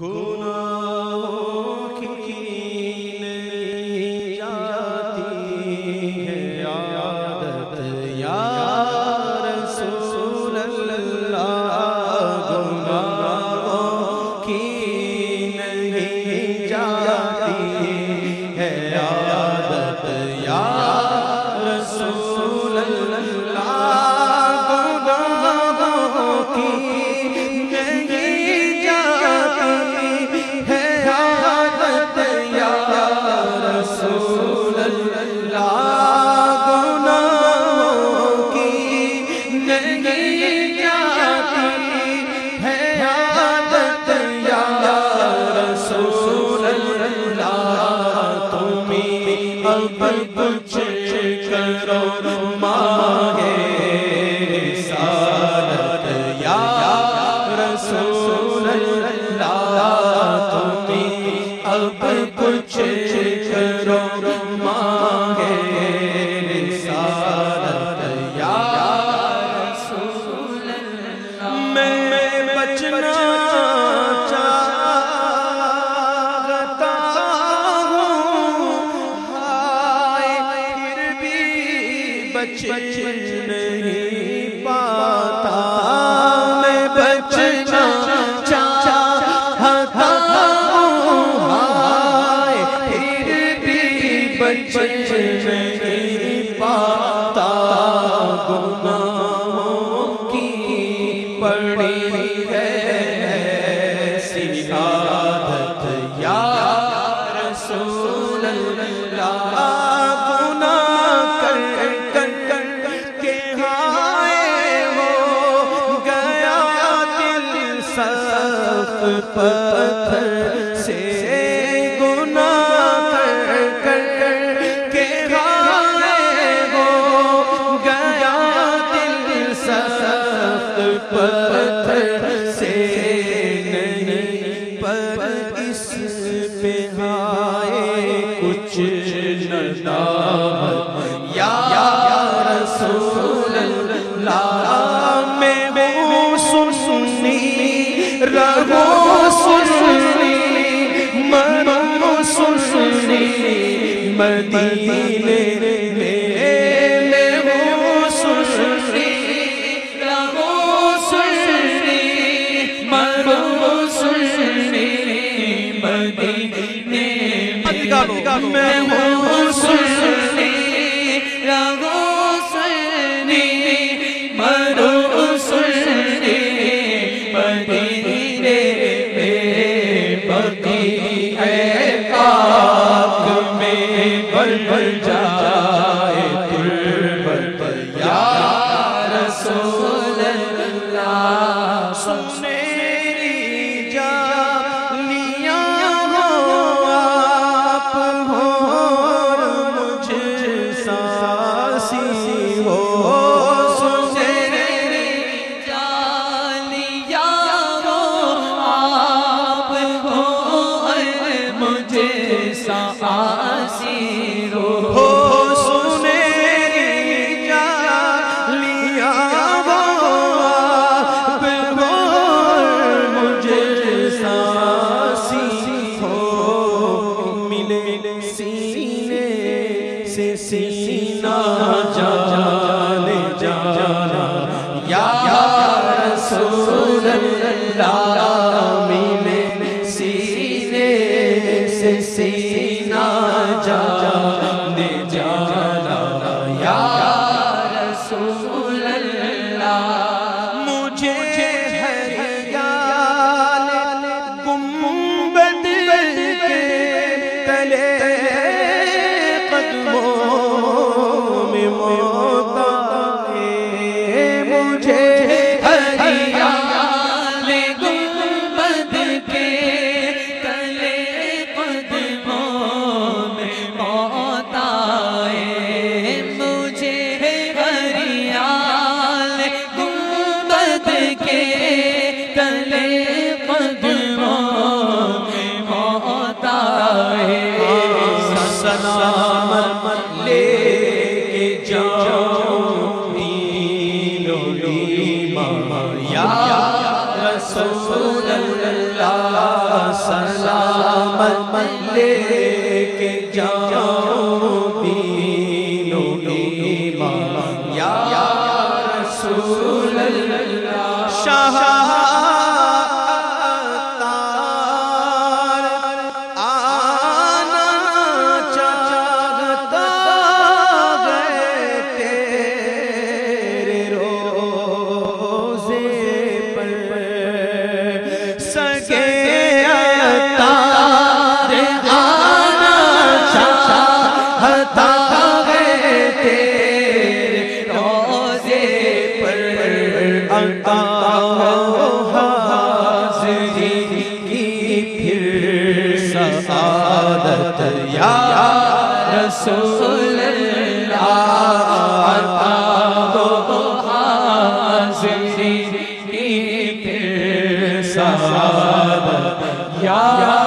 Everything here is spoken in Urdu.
گناہ رسول اللہ، تمہیں اب کچھ کرو ماہ رسالت، یا رسول اللہ، تمہیں اب کچھ کرو ماہ بچ نہیں پاتا میں بچنا چاہتا ہوں۔ ہائے پھر بھی بچ نہیں پتھر سے کر کر کے ہو گیا دل سخت پتھر سے نہیں، پر اس پہ ہائے کچھ ندامت۔ یا رسول اللہ میں وہ سنی رہو سنی مرو سنی مدینے بقی ہے پاک میں بل بل جائے سے سینہ جان جانا۔ یا رسول اللہ ملے سینے سے سینہ جا مت لے کے جاؤ نیلو لیما یا رسول اللہ سلامت لے کے جاؤ نیلو بدر یا رسول اللہ کو حاضری پھر صحابہ یا